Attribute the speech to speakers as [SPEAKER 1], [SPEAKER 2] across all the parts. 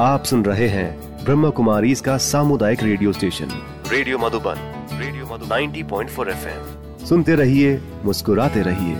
[SPEAKER 1] आप सुन रहे हैं ब्रह्म कुमारी इसका सामुदायिक radio station. Radio Madhuban radio Madhuban. 90.4 FM. सुनते रहिए मुस्कुराते रहिए।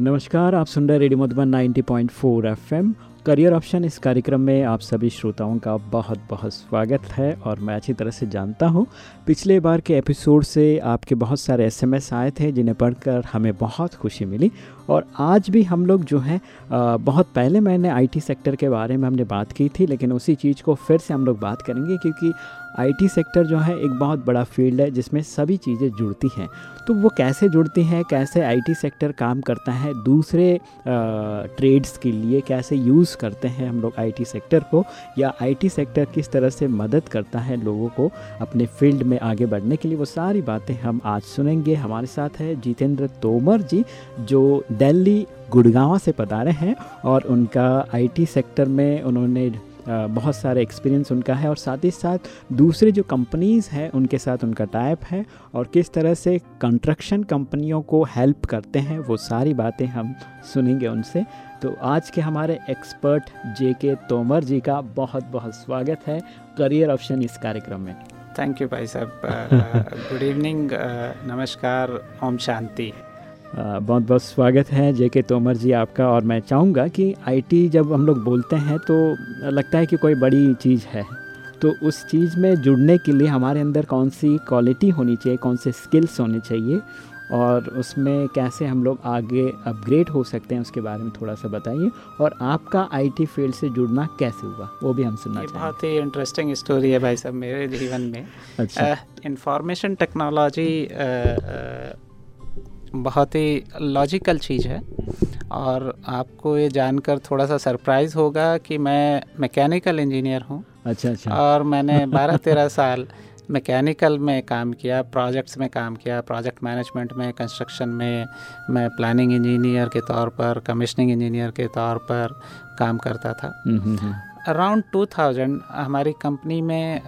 [SPEAKER 2] नमस्कार आप सुन रहे radio Madhuban 90.4 FM. Career option इस कार्यक्रम में आप सभी श्रोताओं का बहुत बहुत स्वागत है और मैं अच्छी तरह से जानता हूँ। पिछले बार के एपिसोड से आपके बहुत सारे एसएमएस आए थे जिन्हें पढ़कर हमें बहुत खुशी मिली। और आज भी हम लोग जो हैं बहुत पहले मैंने आईटी सेक्टर के बारे में हमने बात की थी, लेकिन उसी चीज़ को फिर से हम लोग बात करेंगे क्योंकि आईटी सेक्टर जो है एक बहुत बड़ा फ़ील्ड है जिसमें सभी चीज़ें जुड़ती हैं। तो वो कैसे जुड़ती हैं, कैसे आईटी सेक्टर काम करता है, दूसरे ट्रेड्स के लिए कैसे यूज़ करते हैं हम लोग आईटी सेक्टर को, या आईटी सेक्टर किस तरह से मदद करता है लोगों को अपने फ़ील्ड में आगे बढ़ने के लिए, वो सारी बातें हम आज सुनेंगे। हमारे साथ है जितेंद्र तोमर जी, जो दिल्ली, गुड़गांव से पधारे हैं और उनका आईटी सेक्टर में उन्होंने बहुत सारे एक्सपीरियंस उनका है और साथ ही साथ दूसरे जो कंपनीज़ हैं, उनके साथ उनका टाइप है और किस तरह से कंस्ट्रक्शन कंपनियों को हेल्प करते हैं, वो सारी बातें हम सुनेंगे उनसे। तो आज के हमारे एक्सपर्ट जे के तोमर जी का बहुत बहुत स्वागत है करियर ऑप्शन इस कार्यक्रम में।
[SPEAKER 3] थैंक यू भाई साहब। गुड इवनिंग नमस्कार, ओम शांति।
[SPEAKER 2] बहुत बहुत स्वागत है जे के तोमर जी आपका। और मैं चाहूँगा कि आईटी जब हम लोग बोलते हैं तो लगता है कि कोई बड़ी चीज़ है। तो उस चीज़ में जुड़ने के लिए हमारे अंदर कौन सी क्वालिटी होनी चाहिए कौन से स्किल्स होने चाहिए और उसमें कैसे हम लोग आगे अपग्रेड हो सकते हैं उसके बारे में थोड़ा सा बताइए। और आपका आईटी फ़ील्ड से जुड़ना कैसे हुआ वो भी हम सुनना
[SPEAKER 3] चाहिए बहुत ही इंटरेस्टिंग स्टोरी है भाई साहब मेरे जीवन में। अच्छा। इंफॉर्मेशन टेक्नोलॉजी बहुत ही लॉजिकल चीज़ है। और आपको ये जानकर थोड़ा सा सरप्राइज़ होगा कि मैं मैकेनिकल इंजीनियर हूँ।
[SPEAKER 2] अच्छा अच्छा।
[SPEAKER 3] और मैंने बारह तेरह साल मैकेनिकल में काम किया प्रोजेक्ट्स में काम किया प्रोजेक्ट मैनेजमेंट में कंस्ट्रक्शन में। मैं प्लानिंग इंजीनियर के तौर पर कमिश्निंग इंजीनियर के तौर पर काम करता था। अराउंड टू थाउज़ेंड हमारी कंपनी में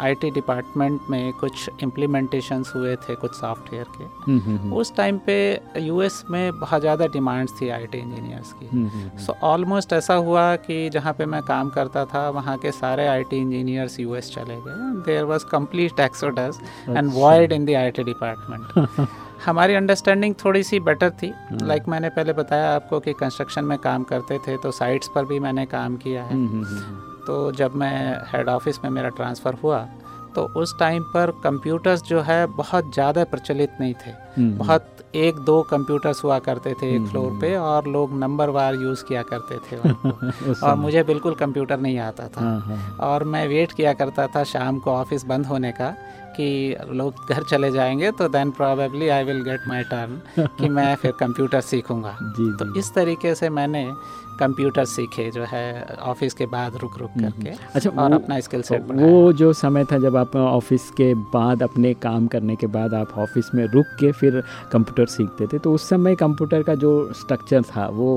[SPEAKER 3] आईटी डिपार्टमेंट में कुछ इम्प्लीमेंटेशंस हुए थे कुछ सॉफ्टवेयर के। हम्म, हम्म, हम्म। उस टाइम पे यूएस में बहुत ज़्यादा डिमांड्स थी आईटी इंजीनियर्स की। सो ऑलमोस्ट so, ऐसा हुआ कि जहाँ पे मैं काम करता था वहाँ के सारे आईटी इंजीनियर्स यूएस चले गए। There was complete exodus and void in the IT department हमारी अंडरस्टैंडिंग थोड़ी सी बेटर थी। लाइक like मैंने पहले बताया आपको कि कंस्ट्रक्शन में काम करते थे तो साइट्स पर भी मैंने काम किया है। तो जब मैं हेड ऑफ़िस में मेरा ट्रांसफ़र हुआ तो उस टाइम पर कंप्यूटर्स जो है बहुत ज़्यादा प्रचलित नहीं थे हम्म। बहुत एक दो कंप्यूटर्स हुआ करते थे एक फ्लोर हम्म, पे हम्म। और लोग नंबर वार यूज़ किया करते थे और मुझे बिल्कुल कंप्यूटर नहीं आता था हाँ, हाँ। और मैं वेट किया करता था शाम को ऑफ़िस बंद होने का कि लोग घर चले जाएँगे तो then probably I will get my turn कि मैं फिर कंप्यूटर सीखूँगा। तो इस तरीके से मैंने कंप्यूटर सीखे जो है ऑफ़िस के बाद रुक रुक हम्म, करके हम्म। अच्छा और अपना स्किल सेट
[SPEAKER 2] वो जो समय था जब आप ऑफ़िस के बाद अपने काम करने के बाद आप ऑफ़िस में रुक के फिर कंप्यूटर सीखते थे तो उस समय कंप्यूटर का जो स्ट्रक्चर था वो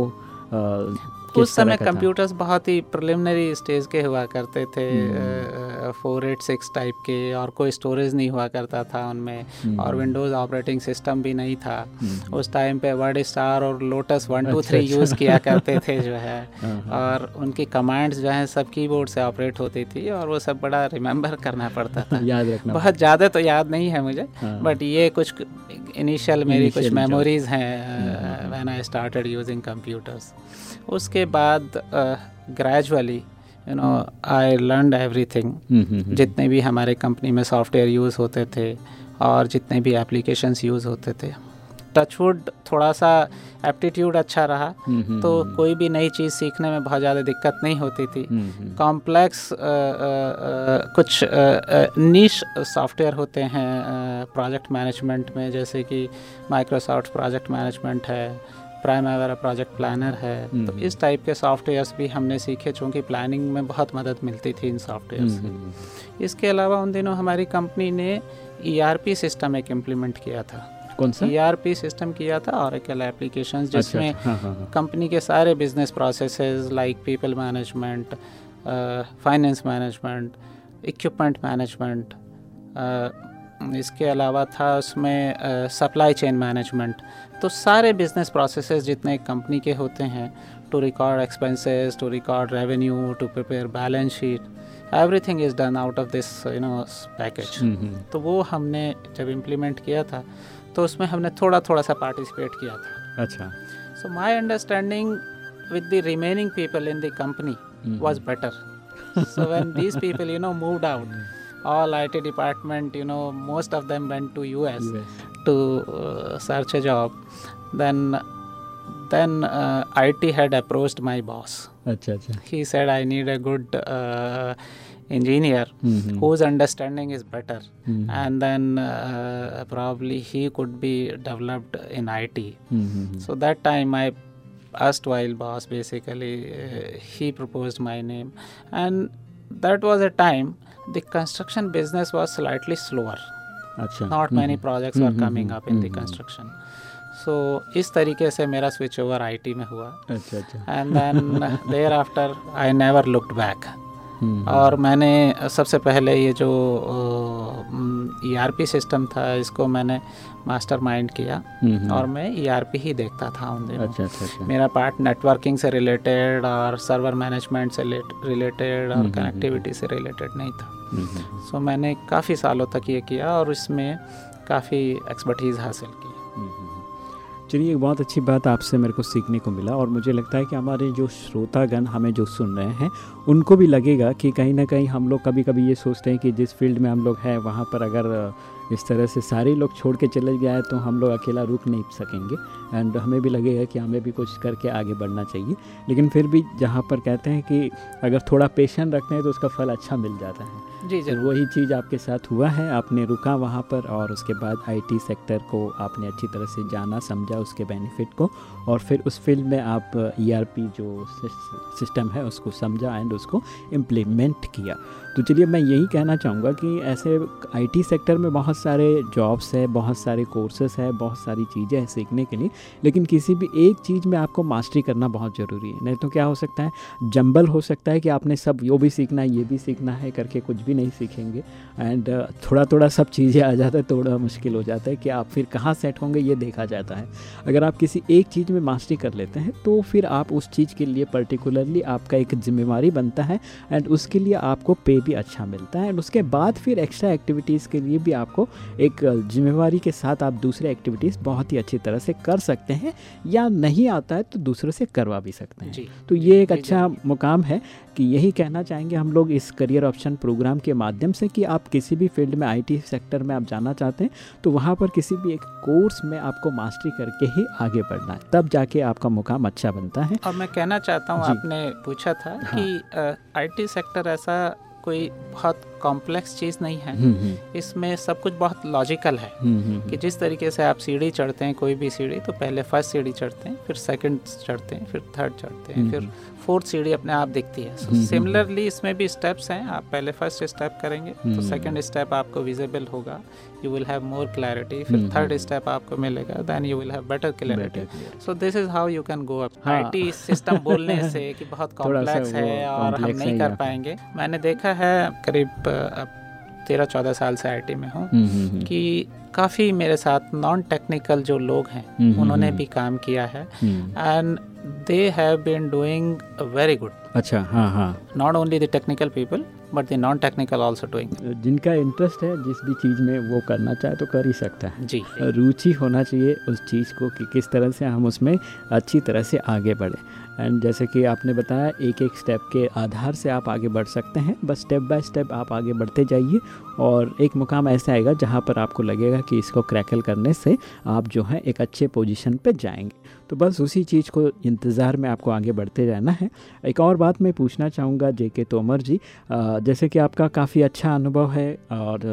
[SPEAKER 3] उस समय कंप्यूटर्स बहुत ही प्रिलिमिनरी स्टेज के हुआ करते थे फोर एट सिक्स टाइप के और कोई स्टोरेज नहीं हुआ करता था उनमें हम्म। और विंडोज़ ऑपरेटिंग सिस्टम भी नहीं था। हम्म। उस टाइम पे वर्ड स्टार और Lotus one two three use किया करते थे जो है। हाँ, हाँ। और उनकी कमांड्स जो है सब कीबोर्ड से ऑपरेट होती थी और वो सब बड़ा रिमेंबर करना पड़ता था।
[SPEAKER 2] याद रखना
[SPEAKER 3] बहुत ज़्यादा तो याद नहीं है मुझे बट हाँ। ये कुछ इनिशियल मेरी कुछ मेमोरीज हैं when I started using computers उसके बाद gradually you know I learn everything जितने भी हमारे कंपनी में सॉफ्टवेयर यूज़ होते थे और जितने भी एप्लीकेशंस यूज़ होते थे टचवुड थोड़ा सा एप्टीट्यूड अच्छा रहा। हम्म, हम्म, तो हम्म। कोई भी नई चीज़ सीखने में बहुत ज़्यादा दिक्कत नहीं होती थी। कॉम्प्लेक्स कुछ नीश सॉफ्टवेयर होते हैं प्रोजेक्ट मैनेजमेंट में जैसे कि माइक्रोसॉफ्ट प्रोजेक्ट मैनेजमेंट है प्राइम वगैरह प्रोजेक्ट प्लानर है तो इस टाइप के सॉफ्टवेयर्स भी हमने सीखे चूँकि प्लानिंग में बहुत मदद मिलती थी इन सॉफ्टवेयर से। इसके अलावा उन दिनों हमारी कंपनी ने ईआरपी सिस्टम एक इम्प्लीमेंट किया था।
[SPEAKER 2] कौन सा?
[SPEAKER 3] ई सिस्टम किया था और एप्लीकेशंस जिसमें अच्छा, अच्छा, हाँ, हाँ, कंपनी के सारे business processes like people management finance management equipment management इसके अलावा था उसमें सप्लाई चेन मैनेजमेंट तो सारे बिज़नेस प्रोसेसेस जितने कंपनी के होते हैं to record expenses to record revenue to prepare balance sheet everything is done out of this you know package तो वो हमने जब इम्प्लीमेंट किया था तो उसमें हमने थोड़ा थोड़ा सा पार्टिसिपेट किया था।
[SPEAKER 2] अच्छा।
[SPEAKER 3] So my understanding with the remaining people in the company was better so when these people you know moved out all IT department, you know, most of them went to US, US. to uh, search a job. Then, then uh, IT had approached my boss.
[SPEAKER 2] Achha, achha.
[SPEAKER 3] He said, I need a good uh, engineer
[SPEAKER 2] mm-hmm.
[SPEAKER 3] whose understanding is better,
[SPEAKER 2] mm-hmm.
[SPEAKER 3] and then uh, probably he could be developed in IT.
[SPEAKER 2] Mm-hmm.
[SPEAKER 3] So that time I erstwhile boss basically uh, he proposed my name and that was a time the construction business was slightly slower.
[SPEAKER 2] अच्छा।
[SPEAKER 3] Not many projects
[SPEAKER 2] are
[SPEAKER 3] coming up in the construction so इस तरीके से मेरा switch over आई T में हुआ। And then thereafter I never looked
[SPEAKER 2] back
[SPEAKER 3] और मैंने सबसे पहले ये जो ई आर पी सिस्टम था इसको मैंने मास्टर माइंड किया और मैं ई आर पी ही देखता था उन दिनों।
[SPEAKER 2] अच्छा अच्छा अच्छा।
[SPEAKER 3] मेरा पार्ट नेटवर्किंग से रिलेटेड और सर्वर मैनेजमेंट से रिलेटेड और कनेक्टिविटी से रिलेटेड नहीं था। सो मैंने काफ़ी सालों तक ये किया और इसमें काफ़ी एक्सपर्टीज़ हासिल की।
[SPEAKER 2] चलिए एक बहुत अच्छी बात आपसे मेरे को सीखने को मिला और मुझे लगता है कि हमारे जो श्रोतागण हमें जो सुन रहे हैं उनको भी लगेगा कि कहीं ना कहीं हम लोग कभी कभी ये सोचते हैं कि जिस फ़ील्ड में हम लोग हैं वहाँ पर अगर इस तरह से सारे लोग छोड़ के चले गए तो हम लोग अकेला रुक नहीं सकेंगे। एंड हमें भी लगेगा कि हमें भी कुछ करके आगे बढ़ना चाहिए। लेकिन फिर भी जहाँ पर कहते हैं कि अगर थोड़ा पेशेंट रखते हैं तो उसका फल अच्छा मिल जाता है।
[SPEAKER 3] जी
[SPEAKER 2] तो
[SPEAKER 3] ज़रूर
[SPEAKER 2] वही चीज़ आपके साथ हुआ है। आपने रुका वहाँ पर और उसके बाद आईटी सेक्टर को आपने अच्छी तरह से जाना समझा उसके बेनिफिट को। और फिर उस फ़ील्ड में आप ईआरपी जो सिस्टम है उसको समझा एंड उसको इम्प्लीमेंट किया। तो चलिए मैं यही कहना चाहूँगा कि ऐसे आईटी सेक्टर में बहुत सारे जॉब्स है, बहुत सारे कोर्सेस है, बहुत सारी चीज़ें हैं सीखने के लिए, लेकिन किसी भी एक चीज़ में आपको मास्टरी करना बहुत ज़रूरी है। नहीं तो क्या हो सकता है? जंबल हो सकता है कि आपने सब यो भी सीखना है, ये भी सीखना है, करके कुछ भी नहीं सीखेंगे। एंड थोड़ा थोड़ा सब चीज़ें आ जाता है, थोड़ा मुश्किल हो जाता है कि आप फिर कहाँ सेट होंगे, ये देखा जाता है। अगर आप किसी एक चीज़ में मास्टरी कर लेते हैं तो फिर आप उस चीज़ के लिए पर्टिकुलरली आपका एक जिम्मेवारी बनता है। एंड उसके लिए आपको पे भी अच्छा मिलता है। एंड उसके बाद फिर एक्स्ट्रा एक्टिविटीज़ के लिए भी आपको एक जिम्मेवारी के साथ आप दूसरे एक्टिविटीज़ बहुत ही अच्छी तरह से कर सकते हैं या नहीं आता है तो दूसरों से करवा भी सकते हैं। तो ये एक अच्छा मुकाम है कि यही कहना चाहेंगे हम लोग इस करियर ऑप्शन प्रोग्राम के माध्यम से कि आप किसी भी फ़ील्ड में आईटी सेक्टर में आप जाना चाहते हैं तो वहाँ पर किसी भी एक कोर्स में आपको मास्टरी करके ही आगे बढ़ना है। तब जाके आपका मुकाम अच्छा बनता है।
[SPEAKER 3] और मैं कहना चाहता हूँ आपने पूछा था
[SPEAKER 2] हाँ।
[SPEAKER 3] कि आईटी सेक्टर ऐसा कोई बहुत कॉम्प्लेक्स चीज़ नहीं है।
[SPEAKER 2] हम्म, हम्म,
[SPEAKER 3] इसमें सब कुछ बहुत लॉजिकल है
[SPEAKER 2] हम्म,
[SPEAKER 3] कि जिस तरीके से आप सीढ़ी चढ़ते हैं कोई भी सीढ़ी तो पहले फ़र्स्ट सीढ़ी चढ़ते हैं फिर सेकंड चढ़ते हैं फिर थर्ड चढ़ते हैं फिर फोर्थ सीढ़ी अपने आप दिखती है।
[SPEAKER 2] हम्म, हम्म,
[SPEAKER 3] सिमिलरली इसमें भी स्टेप्स हैं। आप पहले फ़र्स्ट स्टेप करेंगे
[SPEAKER 2] हम्म।
[SPEAKER 3] तो सेकंड स्टेप आपको विजिबल होगा। You will have more clarity फिर
[SPEAKER 2] हम्म,
[SPEAKER 3] थर्ड
[SPEAKER 2] हम्म।
[SPEAKER 3] स्टेप आपको मिलेगा। Then you will have
[SPEAKER 2] better clarity
[SPEAKER 3] so this is how you can go
[SPEAKER 2] up.
[SPEAKER 3] IT system बोलने से कि बहुत कॉम्प्लेक्स है और हम नहीं कर पाएँगे। मैंने देखा है करीब तेरह चौदह साल से आईटी में हूँ
[SPEAKER 2] हम्म, हम्म, हम्म,
[SPEAKER 3] कि काफ़ी मेरे साथ नॉन टेक्निकल जो लोग हैं
[SPEAKER 2] हम्म,
[SPEAKER 3] उन्होंने
[SPEAKER 2] हम्म।
[SPEAKER 3] भी काम किया है।
[SPEAKER 2] हम्म,
[SPEAKER 3] and they have been doing very good
[SPEAKER 2] अच्छा हाँ हाँ।
[SPEAKER 3] Not only the technical people but the non technical also doing
[SPEAKER 2] जिनका इंटरेस्ट है जिस भी चीज़ में वो करना चाहे तो कर ही सकता है।
[SPEAKER 3] जी।
[SPEAKER 2] रुचि होना चाहिए उस चीज़ को कि किस तरह से हम उसमें अच्छी तरह से आगे बढ़ें। एंड जैसे कि आपने बताया एक एक स्टेप के आधार से आप आगे बढ़ सकते हैं बस स्टेप बाय स्टेप आप आगे बढ़ते जाइए और एक मुकाम ऐसा आएगा जहाँ पर आपको लगेगा कि इसको क्रैकल करने से आप जो है एक अच्छे पोजिशन पर जाएँगे। तो बस उसी चीज़ को इंतज़ार में आपको आगे बढ़ते रहना है। एक और बात मैं पूछना चाहूँगा जे के तोमर जी जैसे कि आपका काफ़ी अच्छा अनुभव है और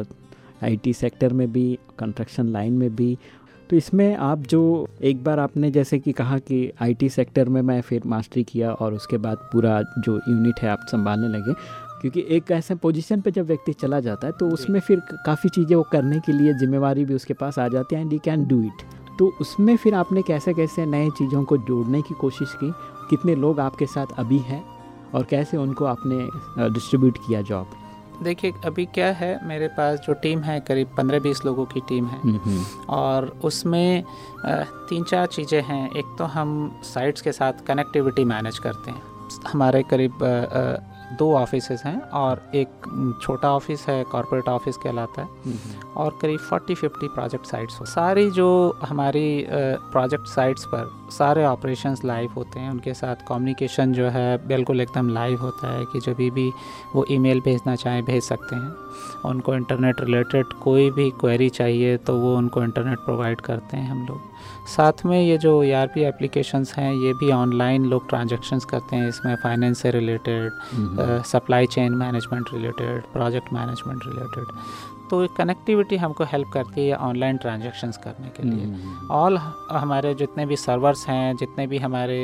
[SPEAKER 2] आईटी सेक्टर में भी कंस्ट्रक्शन लाइन में भी तो इसमें आप जो एक बार आपने जैसे कि कहा कि आईटी सेक्टर में मैं फिर मास्टरी किया और उसके बाद पूरा जो यूनिट है आप संभालने लगे क्योंकि एक ऐसे पोजीशन पे जब व्यक्ति चला जाता है तो उसमें फिर काफ़ी चीज़ें वो करने के लिए जिम्मेवारी भी उसके पास आ जाती है and he can do it तो उसमें फिर आपने कैसे कैसे नए चीज़ों को जोड़ने की कोशिश की? कितने लोग आपके साथ अभी हैं? और कैसे उनको आपने डिस्ट्रीब्यूट किया जॉब
[SPEAKER 3] देखिए अभी क्या है मेरे पास जो टीम है करीब पंद्रह बीस लोगों की टीम है।
[SPEAKER 2] हम्म, हम्म।
[SPEAKER 3] और उसमें तीन चार चीज़ें हैं। एक तो हम साइट्स के साथ कनेक्टिविटी मैनेज करते हैं। हमारे करीब दो ऑफ़िस हैं और एक छोटा ऑफ़िस है कॉरपोरेट ऑफ़िस कहलाता है। और करीब 40-50 प्रोजेक्ट साइट्स हो। सारी जो हमारी प्रोजेक्ट साइट्स पर सारे ऑपरेशंस लाइव होते हैं। उनके साथ कम्युनिकेशन जो है बिल्कुल एकदम लाइव होता है कि जब भी वो ईमेल भेजना चाहें भेज सकते हैं। उनको इंटरनेट रिलेटेड कोई भी क्वेरी चाहिए तो वो उनको इंटरनेट प्रोवाइड करते हैं हम लोग। साथ में ये जो ए आर पी एप्लीकेशंस हैं ये भी ऑनलाइन लोग ट्रांजेक्शन्स करते हैं इसमें फाइनेंस से related supply chain management related project management related तो कनेक्टिविटी हमको हेल्प करती है ऑनलाइन ट्रांजेक्शन्स करने के लिए। ऑल हमारे जितने भी सर्वर्स हैं जितने भी हमारे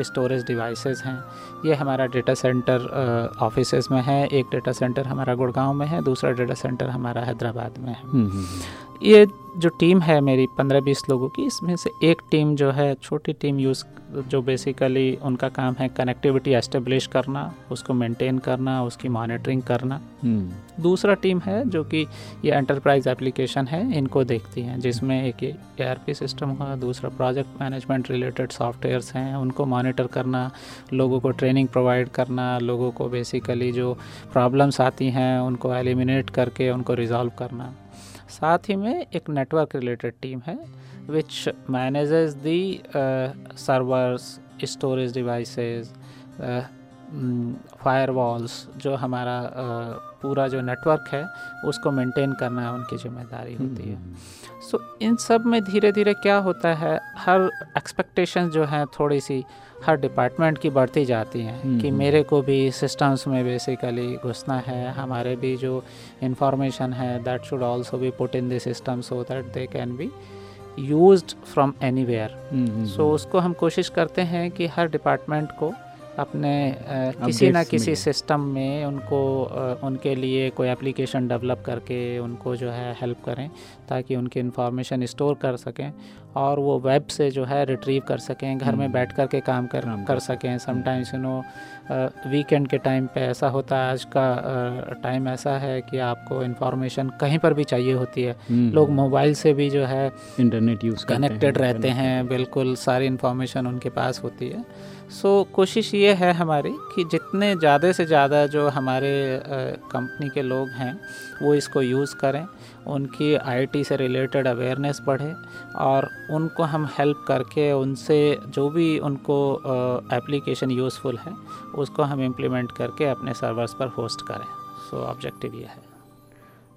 [SPEAKER 3] स्टोरेज डिवाइसेस हैं ये हमारा डेटा सेंटर ऑफ़िस में है एक डेटा सेंटर हमारा गुड़गांव में है दूसरा डेटा सेंटर हमारा हैदराबाद में है। ये जो टीम है मेरी पंद्रह बीस लोगों की इसमें से एक टीम जो है छोटी टीम यूज़ जो बेसिकली उनका काम है कनेक्टिविटी एस्टेब्लिश करना उसको मेंटेन करना उसकी मॉनिटरिंग करना। हम्म। दूसरा टीम है जो कि ये एंटरप्राइज एप्लीकेशन है, इनको देखती हैं, जिसमें एक ए सिस्टम हुआ दूसरा प्रोजेक्ट मैनेजमेंट रिलेटेड सॉफ्टवेयर्स हैं, उनको मॉनिटर करना, लोगों को ट्रेनिंग प्रोवाइड करना, लोगों को बेसिकली जो प्रॉब्लम्स आती हैं, उनको एलिमिनेट करके उनको रिजॉल्व करना। साथ ही में एक नेटवर्क रिलेटेड टीम है which manages the servers storage devices firewalls जो हमारा पूरा जो नेटवर्क है उसको मेंटेन करना उनकी ज़िम्मेदारी होती है। सो so, इन सब में धीरे धीरे क्या होता है हर एक्सपेक्टेशन जो है थोड़ी सी हर डिपार्टमेंट की बढ़ती जाती हैं हम्म, कि हम्म। मेरे को भी सिस्टम्स में बेसिकली घुसना है हमारे भी जो इंफॉर्मेशन है that should also be put in the system so that they can be used from anywhere so उसको हम कोशिश करते हैं कि हर डिपार्टमेंट को अपने किसी ना किसी सिस्टम में उनको उनके लिए कोई एप्लीकेशन डेवलप करके उनको जो है हेल्प करें ताकि उनकी इन्फॉर्मेशन स्टोर कर सकें और वो वेब से जो है रिट्रीव कर सकें घर में हम्म। बैठ कर के काम कर कर सकें। समटाइम्स यू नो वीकेंड के टाइम पे ऐसा होता है आज का टाइम ऐसा है कि आपको इन्फॉर्मेशन कहीं पर भी चाहिए होती है। हम्म। लोग मोबाइल से भी जो है
[SPEAKER 2] इंटरनेट यूज़
[SPEAKER 3] कनेक्टेड रहते हैं बिल्कुल सारी इन्फॉर्मेशन उनके पास होती है। सो so, कोशिश ये है हमारी कि जितने ज़्यादा से ज़्यादा जो हमारे कंपनी के लोग हैं वो इसको यूज़ करें उनकी आईटी से रिलेटेड अवेयरनेस बढ़े और उनको हम हेल्प करके उनसे जो भी उनको एप्लीकेशन यूज़फुल है उसको हम इम्प्लीमेंट करके अपने सर्वर्स पर होस्ट करें। सो so, ऑब्जेक्टिव ये है।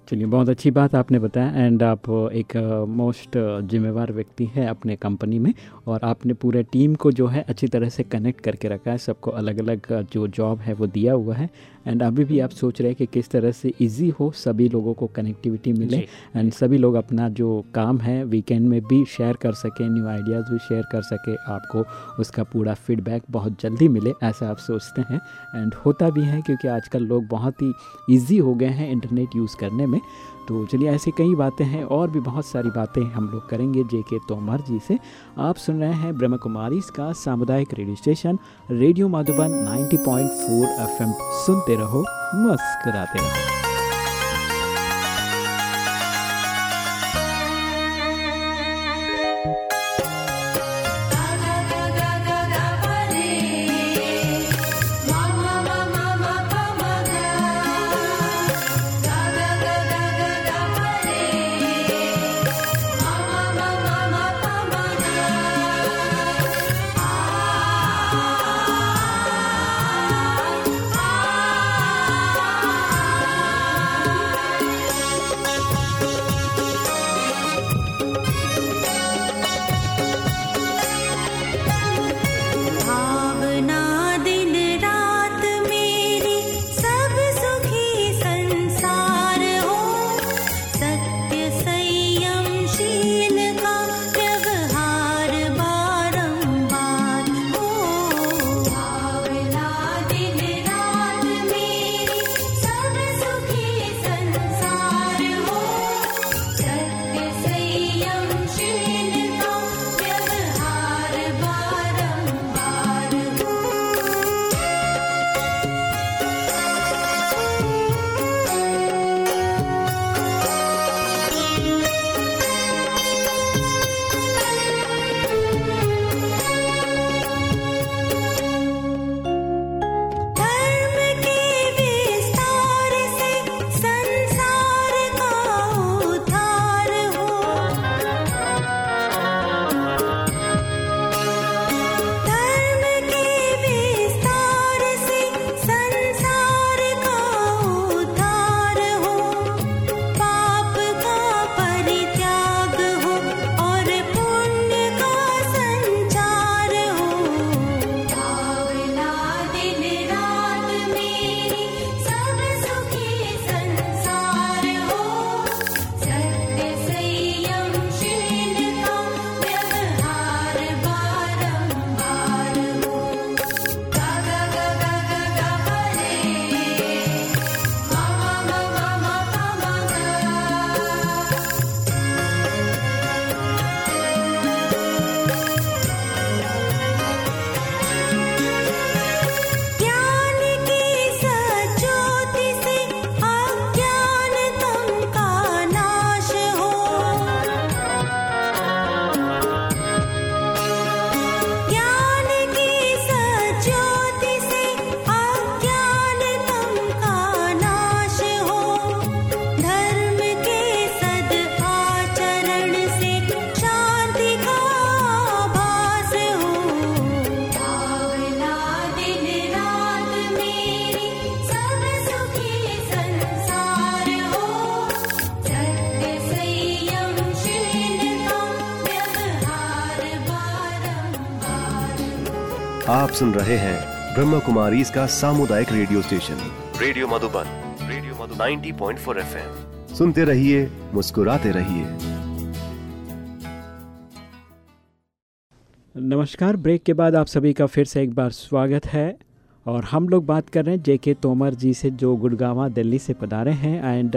[SPEAKER 2] चलिए बहुत अच्छी बात आपने बताया एंड आप एक मोस्ट जिम्मेवार व्यक्ति हैं अपने कंपनी में और आपने पूरे टीम को जो है अच्छी तरह से कनेक्ट करके रखा है। सबको अलग अलग जो जॉब है वो दिया हुआ है। एंड अभी भी आप सोच रहे हैं कि किस तरह से इजी हो सभी लोगों को कनेक्टिविटी मिले। एंड सभी लोग अपना जो काम है वीकेंड में भी शेयर कर सकें न्यू आइडियाज़ भी शेयर कर सके आपको उसका पूरा फीडबैक बहुत जल्दी मिले ऐसा आप सोचते हैं। एंड होता भी है क्योंकि आजकल लोग बहुत ही ईजी हो गए हैं इंटरनेट यूज़ करने में। तो चलिए ऐसी कई बातें हैं, और भी बहुत सारी बातें हम लोग करेंगे। जे के तोमर जी से आप सुन रहे हैं ब्रह्म कुमारी का सामुदायिक radio station, radio Madhuban 90.4 FM. सुनते रहो, मुस्कुराते रहो।
[SPEAKER 1] सुन रहे हैं ब्रह्म कुमारी इसका सामुदायिक radio station. Radio Madhuban radio Madhu 90.4 FM. सुनते रहिए मुस्कुराते रहिए।
[SPEAKER 2] नमस्कार ब्रेक के बाद आप सभी का फिर से एक बार स्वागत है। और हम लोग बात कर रहे हैं जेके तोमर जी से जो गुड़गावा दिल्ली से पधारे हैं। एंड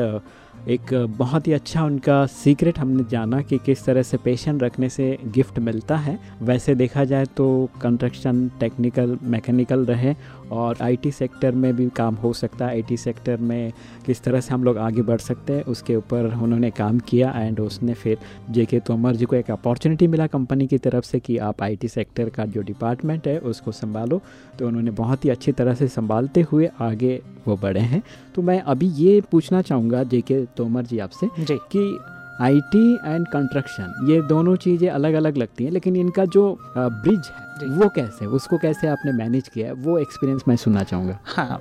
[SPEAKER 2] एक बहुत ही अच्छा उनका सीक्रेट हमने जाना कि किस तरह से पेशेंट रखने से गिफ्ट मिलता है। वैसे देखा जाए तो कंस्ट्रक्शन टेक्निकल, मैकेनिकल रहे और आईटी सेक्टर में भी काम हो सकता है। आईटी सेक्टर में किस तरह से हम लोग आगे बढ़ सकते हैं, उसके ऊपर उन्होंने काम किया एंड उसने फिर जे के तोमर जी को एक अपॉर्चुनिटी मिला कंपनी की तरफ़ से कि आप आईटी सेक्टर का जो डिपार्टमेंट है उसको संभालो। तो उन्होंने बहुत ही अच्छी तरह से संभालते हुए आगे वो बढ़े हैं। तो मैं अभी ये पूछना चाहूँगा जे के तोमर जी आपसे कि आईटी एंड कंस्ट्रक्शन ये दोनों चीज़ें अलग अलग लगती हैं लेकिन इनका जो ब्रिज है वो कैसे उसको कैसे आपने मैनेज किया है वो एक्सपीरियंस मैं सुनना चाहूँगा।
[SPEAKER 3] हाँ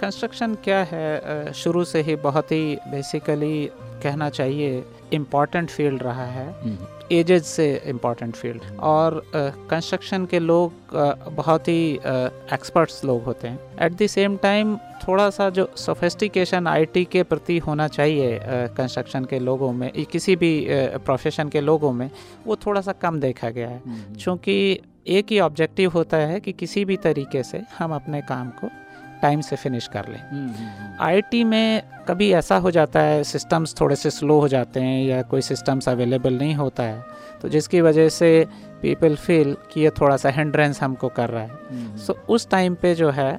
[SPEAKER 3] कंस्ट्रक्शन क्या है शुरू से ही बहुत ही बेसिकली कहना चाहिए इंपॉर्टेंट फ़ील्ड रहा है। एजेज से इंपॉर्टेंट फ़ील्ड और कंस्ट्रक्शन uh, के लोग uh, बहुत ही एक्सपर्ट्स uh, लोग होते हैं. एट द सेम टाइम थोड़ा सा जो सोफेस्टिकेशन आईटी के प्रति होना चाहिए कंस्ट्रक्शन के लोगों में किसी भी प्रोफेशन के लोगों में वो थोड़ा सा कम देखा गया है. क्योंकि एक ही ऑब्जेक्टिव होता है कि किसी भी तरीके से हम अपने काम को टाइम से फिनिश कर लें। आईटी में कभी ऐसा हो जाता है सिस्टम्स थोड़े से स्लो हो जाते हैं या कोई सिस्टम्स अवेलेबल नहीं होता है तो जिसकी वजह से पीपल फील कि ये थोड़ा सा हिंड्रेंस हमको कर रहा है। सो so, उस टाइम पे जो है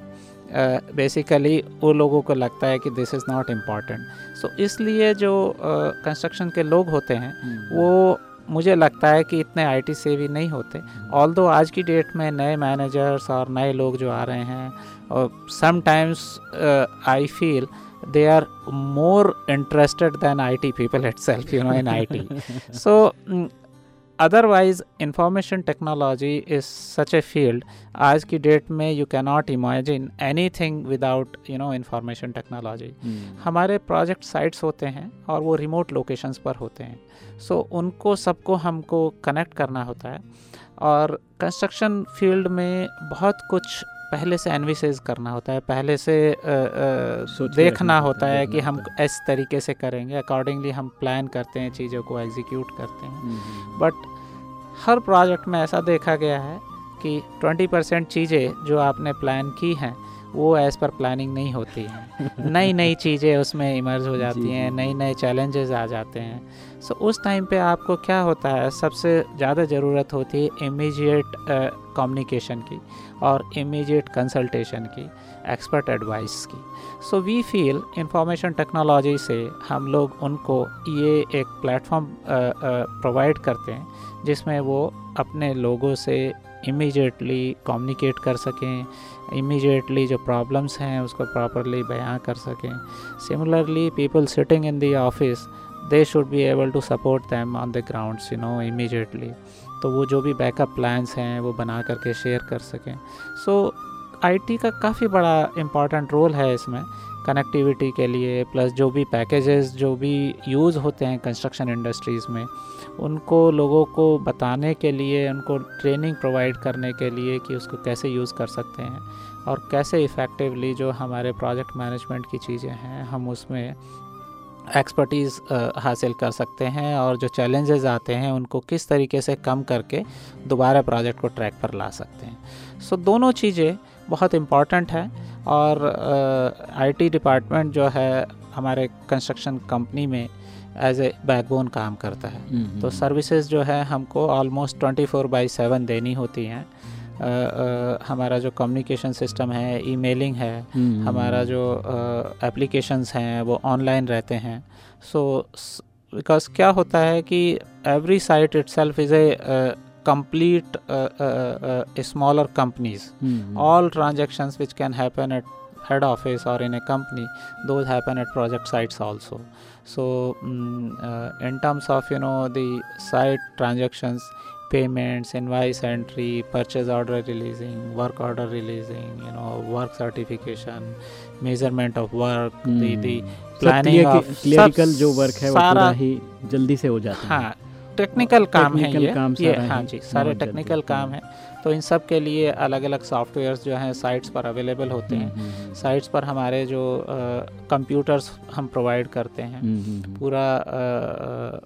[SPEAKER 3] बेसिकली uh, वो लोगों को लगता है कि this is not important so इसलिए जो कंस्ट्रक्शन uh, के लोग होते हैं वो मुझे लगता है कि इतने आईटी से भी नहीं होते। ऑल दो आज की डेट में नए मैनेजर्स और नए लोग जो आ रहे हैं और sometimes I feel they are they are more interested than IT people itself, you in I T so, mm, information technology is such a field आज की डेट में you can not imagine anything without you know information technology हमारे project sites होते हैं और वो remote locations पर होते हैं। सो so, उनको सबको हमको कनेक्ट करना होता है। और कंस्ट्रक्शन फ़ील्ड में बहुत कुछ पहले से एनविसेज करना होता है पहले से आ, आ, देखना होता है कि हम इस तरीके से करेंगे अकॉर्डिंगली हम प्लान करते हैं चीज़ों को एग्जीक्यूट करते हैं but hmm, hmm. Her project में ऐसा देखा गया है कि 20 परसेंट चीज़ें जो आपने प्लान की हैं वो एज़ पर प्लानिंग नहीं होती है। नई नई चीज़ें उसमें इमर्ज हो जाती हैं नई नए चैलेंजेस आ जाते हैं। सो so, उस टाइम पे आपको क्या होता है? सबसे ज़्यादा ज़रूरत होती है इमीजिएट कम्युनिकेशन की और इमीजिएट कंसल्टेशन की एक्सपर्ट एडवाइस की। So we feel information technology से हम लोग उनको ये एक प्लेटफॉर्म प्रोवाइड करते हैं जिसमें वो अपने लोगों से इमीजिएटली कम्युनिकेट कर सकें इमीजिएटली जो प्रॉब्लम्स हैं उसको प्रॉपरली बयां कर सकें। Similarly people sitting in the office they should be able to support them on the grounds you know immediately तो वो जो भी बैकअप प्लान्स हैं वो बना करके शेयर कर सकें। सो so, आईटी का काफ़ी बड़ा इंपॉर्टेंट रोल है इसमें। कनेक्टिविटी के लिए प्लस जो भी पैकेजेस जो भी यूज़ होते हैं कंस्ट्रक्शन इंडस्ट्रीज़ में उनको लोगों को बताने के लिए उनको ट्रेनिंग प्रोवाइड करने के लिए कि उसको कैसे यूज़ कर सकते हैं और कैसे इफ़ेक्टिवली जो हमारे प्रोजेक्ट मैनेजमेंट की चीज़ें हैं हम उसमें एक्सपर्टीज़ हासिल कर सकते हैं और जो चैलेंजेस आते हैं उनको किस तरीके से कम करके दोबारा प्रोजेक्ट को ट्रैक पर ला सकते हैं। सो so, दोनों चीज़ें बहुत इंपॉर्टेंट है। और आईटी डिपार्टमेंट जो है हमारे कंस्ट्रक्शन कंपनी में एज ए बैकबोन काम करता है। हम्म, हम्म, तो सर्विसेज़ हम्म। जो है हमको almost twenty four by seven देनी होती हैं। हमारा जो कम्युनिकेशन सिस्टम है ईमेलिंग है हमारा जो एप्लीकेशंस हैं वो ऑनलाइन रहते हैं। सो बिकॉज़ क्या होता है कि every site itself is a complete uh, uh, uh, smaller companies mm-hmm. all transactions which can happen at head office or in a company those happen at project sites also so um, in terms of you know the site transactions payments invoice entry purchase order releasing work order releasing you know work certification measurement of work mm. the the planning of
[SPEAKER 2] clerical जो work है वो पूरा ही जल्दी से हो जाता
[SPEAKER 3] है हाँ टेक्निकल काम है ये।
[SPEAKER 2] काम
[SPEAKER 3] ये हाँ
[SPEAKER 2] है,
[SPEAKER 3] जी सारे टेक्निकल काम है। तो इन सब के लिए अलग अलग सॉफ्टवेयर्स जो हैं साइट्स पर अवेलेबल होते
[SPEAKER 2] हम्म,
[SPEAKER 3] हैं।
[SPEAKER 2] हम्म, हम्म,
[SPEAKER 3] साइट्स पर हमारे जो कंप्यूटर्स हम प्रोवाइड करते हैं।
[SPEAKER 2] हम्म, हम्म, हम्म,
[SPEAKER 3] पूरा अ,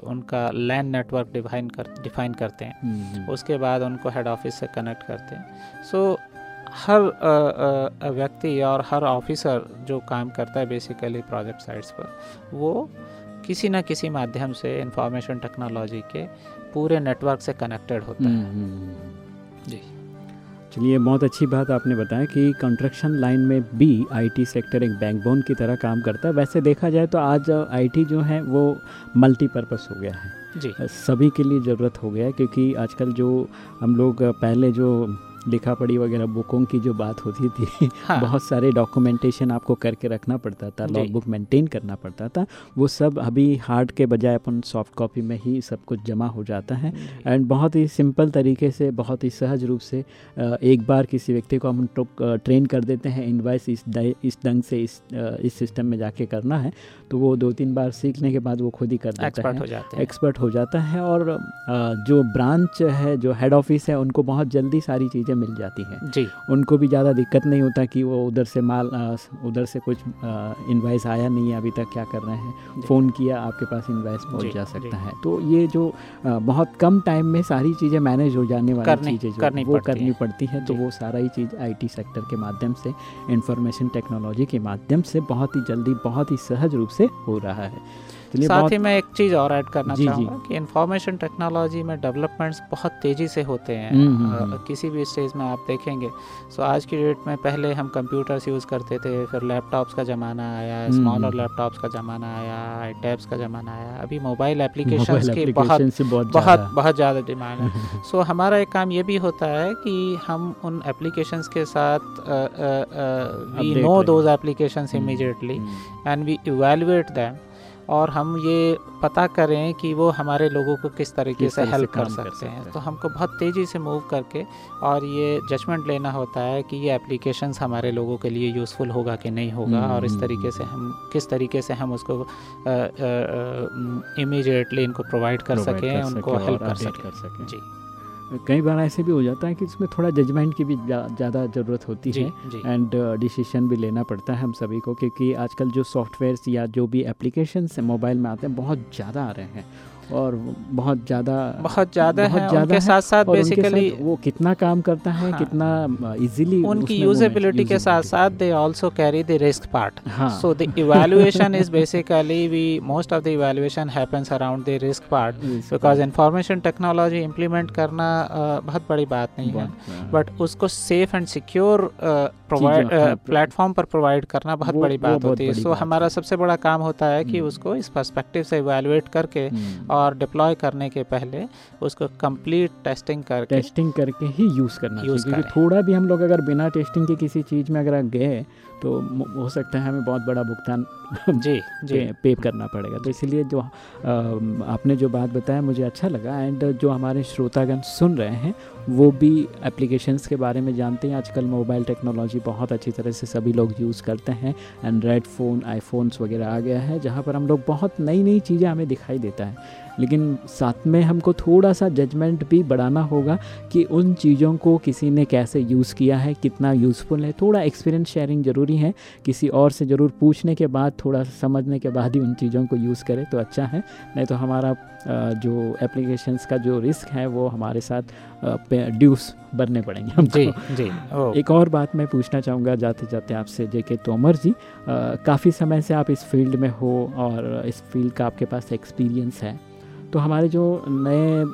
[SPEAKER 3] उनका लैंड नेटवर्क डिफाइन कर डिफाइन करते हैं।
[SPEAKER 2] हम्म, हम्म,
[SPEAKER 3] उसके बाद उनको हेड ऑफ़िस से कनेक्ट करते हैं। सो हर व्यक्ति और हर ऑफिसर जो काम करता है बेसिकली प्रोजेक्ट साइट्स पर वो किसी ना किसी माध्यम से इंफॉर्मेशन टेक्नोलॉजी के पूरे नेटवर्क से कनेक्टेड होता
[SPEAKER 2] हम्म,
[SPEAKER 3] है
[SPEAKER 2] हम्म, हम्म।
[SPEAKER 3] जी।
[SPEAKER 2] चलिए बहुत अच्छी बात आपने बताया कि कंस्ट्रक्शन लाइन में भी आईटी सेक्टर एक बैकबोन की तरह काम करता है। वैसे देखा जाए तो आज आईटी जो है वो मल्टीपर्पस हो गया है।
[SPEAKER 3] जी।
[SPEAKER 2] सभी के लिए ज़रूरत हो गया है क्योंकि आजकल जो हम लोग पहले जो लिखा पढ़ी वगैरह बुकों की जो बात होती थी
[SPEAKER 3] हाँ।
[SPEAKER 2] बहुत सारे डॉक्यूमेंटेशन आपको करके रखना पड़ता था। लॉग बुक मेंटेन करना पड़ता था। वो सब अभी हार्ड के बजाय अपन सॉफ्ट कॉपी में ही सब कुछ जमा हो जाता है। एंड बहुत ही सिंपल तरीके से बहुत ही सहज रूप से एक बार किसी व्यक्ति को हम ट्रेन कर देते हैं इन्वाइस इस इस ढंग से इस इस सिस्टम में जाके करना है तो वो दो तीन बार सीखने के बाद वो खुद ही कर देता हो। एक्सपर्ट हो। जाता है और जो ब्रांच है जो हेड ऑफ़िस है उनको बहुत जल्दी सारी चीज़ें मिल जाती हैं।
[SPEAKER 3] जी।
[SPEAKER 2] उनको भी ज़्यादा दिक्कत नहीं होता कि वो उधर से माल उधर से कुछ इन्वाइस आया नहीं है अभी तक क्या कर रहे हैं? फ़ोन किया आपके पास इन्वाइस पहुँच जा सकता है। तो ये जो बहुत कम टाइम में सारी चीज़ें मैनेज हो जाने वाली चीज़ें वो करनी पड़ती हैं। तो वो सारा ही चीज़ आईटी सेक्टर के माध्यम से इंफॉर्मेशन टेक्नोलॉजी के माध्यम से बहुत ही जल्दी बहुत ही सहज रूप से हो रहा है। चलिए
[SPEAKER 3] साथ ही मैं एक चीज़ और ऐड करना
[SPEAKER 2] जी, जी।
[SPEAKER 3] चाहूँगा कि इंफॉर्मेशन टेक्नोलॉजी में डेवलपमेंट्स बहुत तेज़ी से होते हैं
[SPEAKER 2] हम्म, हम्म,
[SPEAKER 3] अ,
[SPEAKER 2] हम्म।
[SPEAKER 3] किसी भी स्टेज में आप देखेंगे सो आज की डेट में पहले हम कंप्यूटर्स यूज़ करते थे फिर लैपटॉप्स का ज़माना आया
[SPEAKER 2] हम्म,
[SPEAKER 3] स्मॉलर
[SPEAKER 2] हम्म।
[SPEAKER 3] लैपटॉप्स का ज़माना आया टैब्स का ज़माना आया अभी मोबाइल एप्लीकेशंस की बहुत
[SPEAKER 2] एप्लीकेशन बहुत
[SPEAKER 3] बहुत
[SPEAKER 2] ज़्यादा-
[SPEAKER 3] डिमांड है सो हमारा एक काम ये भी होता है कि हम उन एप्लीकेशन के साथ we
[SPEAKER 2] know.
[SPEAKER 3] Those applications
[SPEAKER 2] hmm,
[SPEAKER 3] immediately
[SPEAKER 2] hmm,
[SPEAKER 3] and we evaluate them और हम ये पता करें कि वो हमारे लोगों को किस तरीके से हेल्प कर
[SPEAKER 2] कर
[SPEAKER 3] सकते हैं। तो हमको बहुत तेज़ी से मूव करके और ये जजमेंट लेना होता है कि ये एप्लीकेशंस हमारे लोगों के लिए यूज़फुल होगा कि नहीं होगा और इस
[SPEAKER 2] हम्म,
[SPEAKER 3] तरीके से हम किस तरीके से हम उसको इमीडिएटली इनको प्रोवाइड कर सकें उनको हेल्प कर सकें। जी।
[SPEAKER 2] कई बार ऐसे भी हो जाता है कि इसमें थोड़ा जजमेंट की भी ज़्यादा ज़रूरत होती
[SPEAKER 3] जी
[SPEAKER 2] है
[SPEAKER 3] एंड
[SPEAKER 2] एंड डिसीज़न भी लेना पड़ता है हम सभी को क्योंकि आजकल जो सॉफ्टवेयर्स या जो भी एप्लीकेशंस मोबाइल में आते हैं बहुत ज़्यादा आ रहे हैं। और बहुत ज़्यादा
[SPEAKER 3] बहुत ज़्यादा है
[SPEAKER 2] ज़्यादा
[SPEAKER 3] उनके साथ साथ बेसिकली
[SPEAKER 2] वो कितना काम करता है
[SPEAKER 3] हाँ।
[SPEAKER 2] कितना इजीली
[SPEAKER 3] उनकी यूजेबिलिटी के साथ साथ they also carry the risk part
[SPEAKER 2] हाँ।
[SPEAKER 3] So the evaluation is basically we most of the evaluation happens around the risk part because information technology implement करना बहुत बड़ी बात नहीं है। बट उसको सेफ़ एंड सिक्योर प्रोवाइड
[SPEAKER 2] हाँ,
[SPEAKER 3] प्लेटफॉर्म पर प्रोवाइड करना बहुत बड़ी बात होती है। सो हमारा सबसे बड़ा काम होता है कि
[SPEAKER 2] हम्म।
[SPEAKER 3] उसको इस पर्सपेक्टिव से इवेलुएट करके और डिप्लॉय करने के पहले उसको कंप्लीट टेस्टिंग करके
[SPEAKER 2] टेस्टिंग करके ही यूज़ करना
[SPEAKER 3] Use
[SPEAKER 2] क्योंकि। थोड़ा भी हम लोग अगर बिना टेस्टिंग के किसी चीज़ में अगर गए तो हो सकता है हमें बहुत बड़ा भुगतान
[SPEAKER 3] जी जी।
[SPEAKER 2] पे, करना पड़ेगा। तो इसीलिए जो अम, आपने जो बात बताया मुझे अच्छा लगा एंड जो हमारे श्रोतागण सुन रहे हैं वो भी एप्लीकेशंस के बारे में जानते हैं। आजकल मोबाइल टेक्नोलॉजी बहुत अच्छी तरह से सभी लोग यूज़ करते हैं। एंड्रॉयड फ़ोन आईफोन्स वगैरह आ गया है जहाँ पर हम लोग बहुत नई नई चीज़ें हमें दिखाई देता है। लेकिन साथ में हमको थोड़ा सा जजमेंट भी बढ़ाना होगा कि उन चीज़ों को किसी ने कैसे यूज़ किया है कितना यूज़फुल है। थोड़ा एक्सपीरियंस शेयरिंग ज़रूरी है। किसी और से ज़रूर पूछने के बाद थोड़ा सा समझने के बाद ही उन चीज़ों को यूज़ करें तो अच्छा है। नहीं तो हमारा जो एप्लीकेशंस का जो रिस्क है वो हमारे साथ ड्यूस भरने पड़ेंगे हमको।
[SPEAKER 3] जी जी
[SPEAKER 2] एक और बात मैं पूछना चाहूँगा जाते जाते आपसे जे के तोमर जी। काफ़ी समय से आप इस फ़ील्ड में हो और इस फ़ील्ड का आपके पास एक्सपीरियंस है। तो हमारे जो नए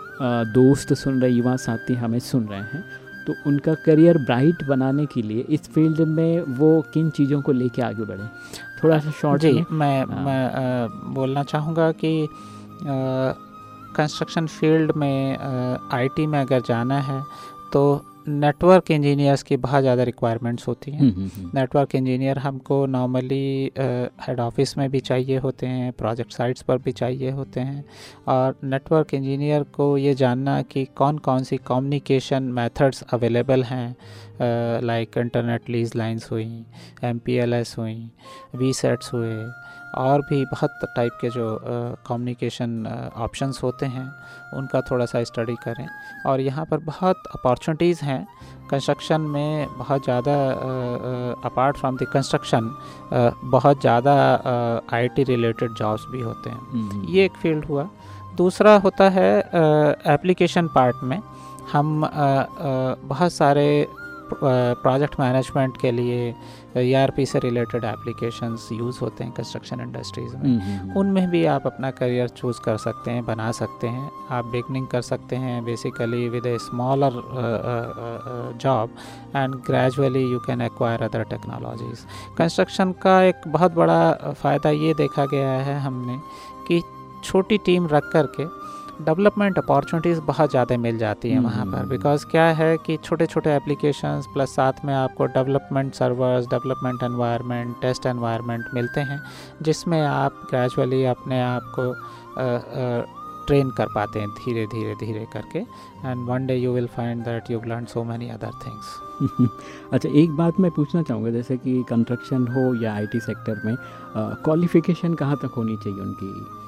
[SPEAKER 2] दोस्त सुन रहे युवा साथी हमें सुन रहे हैं तो उनका करियर ब्राइट बनाने के लिए इस फ़ील्ड में वो किन चीज़ों को लेके आगे बढ़े? थोड़ा सा शॉर्ट
[SPEAKER 3] जी
[SPEAKER 2] मैं। आ,
[SPEAKER 3] मैं आ, बोलना चाहूँगा कि कंस्ट्रक्शन फ़ील्ड में आईटी में अगर जाना है तो नेटवर्क इंजीनियर्स की बहुत ज़्यादा रिक्वायरमेंट्स होती हैं।
[SPEAKER 2] Hmm, hmm, hmm,
[SPEAKER 3] network engineer हमको नॉर्मली हेड ऑफ़िस में भी चाहिए होते हैं प्रोजेक्ट साइट्स पर भी चाहिए होते हैं। और नेटवर्क इंजीनियर को ये जानना कि कौन कौन सी कम्युनिकेशन मेथड्स अवेलेबल हैं। लाइक इंटरनेट लीज लाइंस हुई एम हुई वी सेट्स हुए और भी बहुत टाइप के जो कम्युनिकेशन ऑप्शंस होते हैं उनका थोड़ा सा स्टडी करें। और यहाँ पर बहुत अपॉर्चुनिटीज़ हैं। कंस्ट्रक्शन में बहुत ज़्यादा अपार्ट फ्रॉम द कंस्ट्रक्शन बहुत ज़्यादा आईटी रिलेटेड जॉब्स भी होते हैं।
[SPEAKER 2] हम्म,
[SPEAKER 3] ये एक फ़ील्ड हुआ। दूसरा होता है एप्लीकेशन पार्ट में। हम अ, अ, बहुत सारे प्रोजेक्ट मैनेजमेंट के लिए ई से रिलेटेड एप्लीकेशंस यूज़ होते हैं कंस्ट्रक्शन इंडस्ट्रीज़ में।
[SPEAKER 2] हम्म, हम्म,
[SPEAKER 3] उनमें भी आप अपना करियर चूज़ कर सकते हैं बना सकते हैं। आप बिगनिंग कर सकते हैं basically with a smaller job and gradually you can acquire other technologies construction का एक बहुत बड़ा फ़ायदा ये देखा गया है हमने कि छोटी टीम रख करके डेवलपमेंट अपॉर्चुनिटीज़ बहुत ज़्यादा मिल जाती हैं वहाँ पर।
[SPEAKER 2] हम्म।
[SPEAKER 3] बिकॉज़ क्या है कि छोटे छोटे एप्लीकेशन प्लस साथ में आपको development servers development environment test environment मिलते हैं जिसमें आप ग्रेजुअली अपने आप को ट्रेन कर पाते हैं धीरे धीरे धीरे करके। And one day you will find that you learn so many other things.
[SPEAKER 2] अच्छा एक बात मैं पूछना चाहूँगा जैसे कि कंस्ट्रक्शन हो या आईटी सेक्टर में क्वालिफिकेशन कहाँ तक होनी चाहिए उनकी?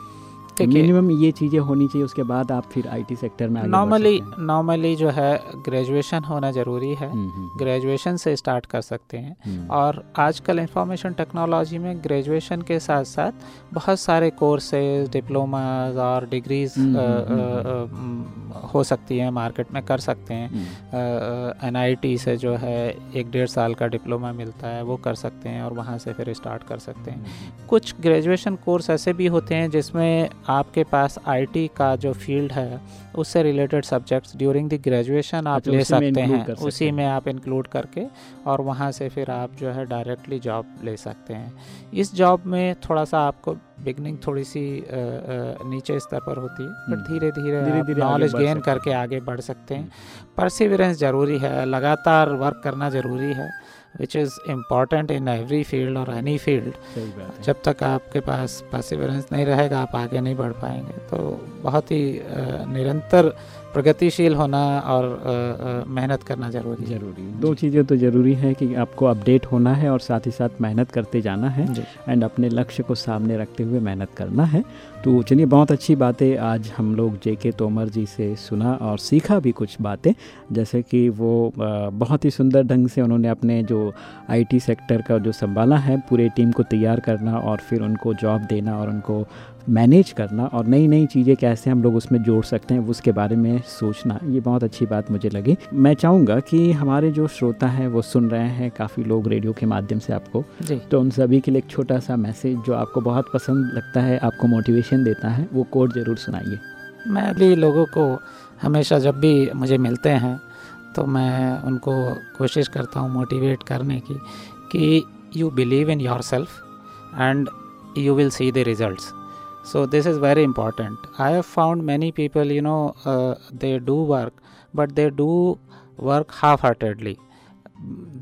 [SPEAKER 2] मिनिमम ये चीज़ें होनी चाहिए उसके बाद आप फिर आईटी सेक्टर में
[SPEAKER 3] नॉर्मली नॉर्मली जो है ग्रेजुएशन होना ज़रूरी है।
[SPEAKER 2] हम्म, हम्म,
[SPEAKER 3] ग्रेजुएशन से स्टार्ट कर सकते हैं।
[SPEAKER 2] हम्म,
[SPEAKER 3] और आजकल इंफॉर्मेशन टेक्नोलॉजी में ग्रेजुएशन के साथ साथ बहुत सारे कोर्सेज डिप्लोमाज और डिग्रीज
[SPEAKER 2] हम्म, हम्म,
[SPEAKER 3] हो सकती हैं मार्केट में कर सकते हैं।
[SPEAKER 2] हम्म,
[SPEAKER 3] एन से जो है एक डेढ़ साल का डिप्लोमा मिलता है वो कर सकते हैं और वहाँ से फिर स्टार्ट कर सकते हैं।
[SPEAKER 2] हम्म,
[SPEAKER 3] कुछ ग्रेजुएशन कोर्स ऐसे भी होते हैं जिसमें आपके पास आईटी का जो फ़ील्ड है उससे related subjects during the graduation आप
[SPEAKER 2] अच्छा,
[SPEAKER 3] ले सकते हैं।
[SPEAKER 2] सकते
[SPEAKER 3] उसी
[SPEAKER 2] हैं।
[SPEAKER 3] में आप इंक्लूड करके और वहाँ से फिर आप जो है डायरेक्टली जॉब ले सकते हैं। इस जॉब में थोड़ा सा आपको बिगनिंग थोड़ी सी नीचे स्तर पर होती है बट
[SPEAKER 2] हम्म।
[SPEAKER 3] धीरे धीरे
[SPEAKER 2] धीरे-धीरे
[SPEAKER 3] नॉलेज गेन करके आगे बढ़ सकते हैं। परसिवरेंस ज़रूरी है लगातार वर्क करना ज़रूरी है। Which is important in every field और एनी फ़ील्ड जब तक आपके पास परसिवरेंस नहीं रहेगा आप आगे नहीं बढ़ पाएँगे। तो बहुत ही निरंतर प्रगतिशील होना और मेहनत करना ज़रूरी
[SPEAKER 2] ज़रूरी। दो चीज़ें तो ज़रूरी है कि आपको अपडेट होना है और साथ ही साथ मेहनत करते जाना है एंड अपने लक्ष्य को सामने रखते हुए मेहनत करना है। तो चलिए, बहुत अच्छी बातें आज हम लोग जे के तोमर जी से सुना और सीखा भी कुछ बातें। जैसे कि वो बहुत ही सुंदर ढंग से उन्होंने अपने जो आईटी सेक्टर का जो संभाला है, पूरे टीम को तैयार करना और फिर उनको जॉब देना और उनको मैनेज करना और नई नई चीज़ें कैसे हम लोग उसमें जोड़ सकते हैं उसके बारे में सोचना ये बहुत अच्छी बात मुझे लगी। मैं चाहूँगा कि हमारे जो श्रोता हैं वो सुन रहे हैं काफ़ी लोग रेडियो के माध्यम से आपको। तो उन सभी के लिए एक छोटा सा मैसेज जो आपको बहुत पसंद लगता है आपको मोटिवेशन देता है वो कोड ज़रूर सुनाइए।
[SPEAKER 3] मैं भी लोगों को हमेशा जब भी मुझे मिलते हैं तो मैं उनको कोशिश करता हूँ मोटिवेट करने की कि you believe in yourself and you will see the results so this is very important i have found many people you know uh, they do work but they do work half heartedly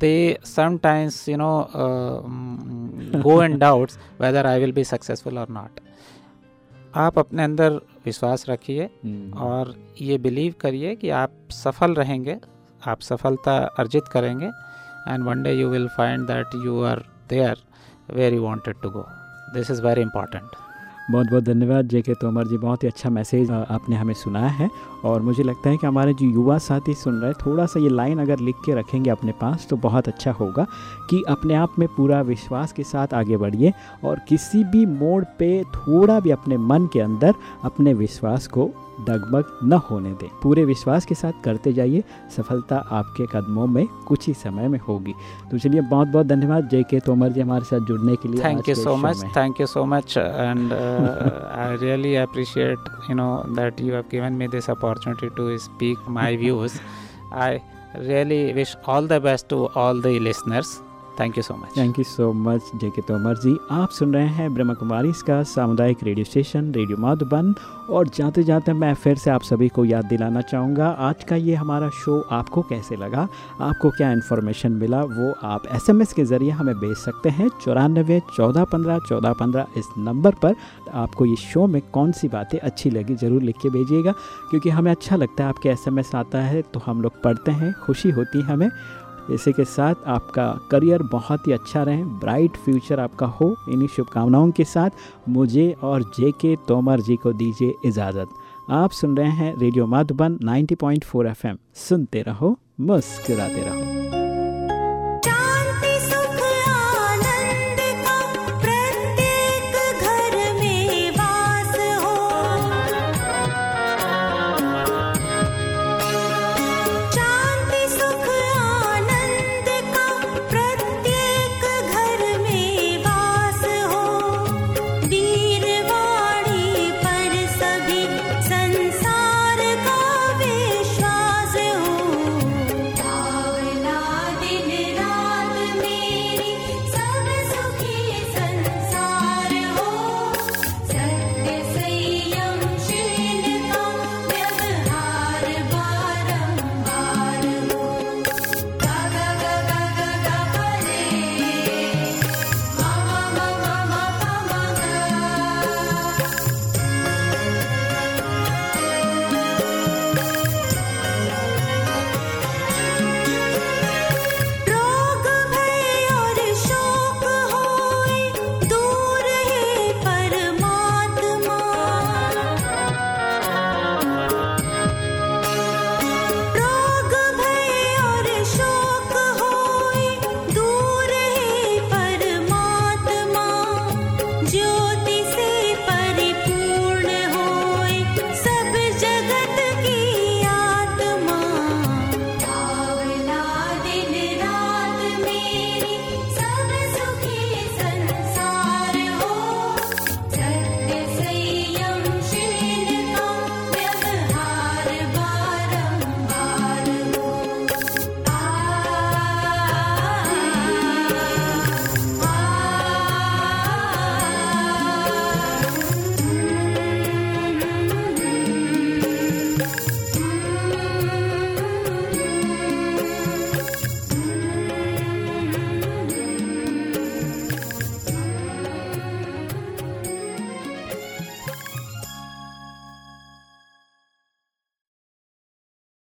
[SPEAKER 3] they sometimes you know uh, mm, go in doubts whether i will be successful or not आप अपने अंदर विश्वास रखिए और ये believe करिए कि आप सफल रहेंगे आप सफलता अर्जित करेंगे and one day you will find that you are there where you wanted to go this is very important
[SPEAKER 2] बहुत बहुत धन्यवाद, जेके तोमर जी, बहुत ही अच्छा मैसेज आपने हमें सुनाया है। और मुझे लगता है कि हमारे जो युवा साथी सुन रहे हैं थोड़ा सा ये लाइन अगर लिख के रखेंगे अपने पास तो बहुत अच्छा होगा कि अपने आप में पूरा विश्वास के साथ आगे बढ़िए और किसी भी मोड़ पे थोड़ा भी अपने मन के अंदर अपने विश्वास को दगमग न होने दें। पूरे विश्वास के साथ करते जाइए। सफलता आपके कदमों में कुछ ही समय में होगी। तो चलिए बहुत बहुत धन्यवाद जेके तोमर जी हमारे साथ जुड़ने के लिए
[SPEAKER 3] thank you so much thank you so much and I really appreciate you know that you have given me this opportunity to speak my views I really wish all the best to all the listeners thank you so much
[SPEAKER 2] thank you so much J K Tomar ji आप सुन रहे हैं ब्रह्मा कुमारी इसका सामुदायिक radio station, radio Madhuban. और जाते जाते मैं फिर से आप सभी को याद दिलाना चाहूँगा, आज का ये हमारा शो आपको कैसे लगा? आपको क्या इन्फॉर्मेशन मिला? वो आप एसएमएस के ज़रिए हमें भेज सकते हैं। चौरानबे, चौदह पंद्रह चौदह पंद्रह इस नंबर पर आपको ये शो में कौन सी बातें अच्छी लगी ज़रूर लिख के भेजिएगा। क्योंकि हमें अच्छा लगता है, आपके एसएमएस आता है तो हम लोग पढ़ते हैं, खुशी होती है हमें। इसी के साथ आपका करियर बहुत ही अच्छा रहे, ब्राइट फ्यूचर आपका हो। इन्हीं शुभकामनाओं के साथ मुझे और जे के तोमर जी को दीजिए इजाज़त। आप सुन रहे हैं रेडियो माधुबन 90.4 एफएम। सुनते रहो, मुस्कुराते रहो।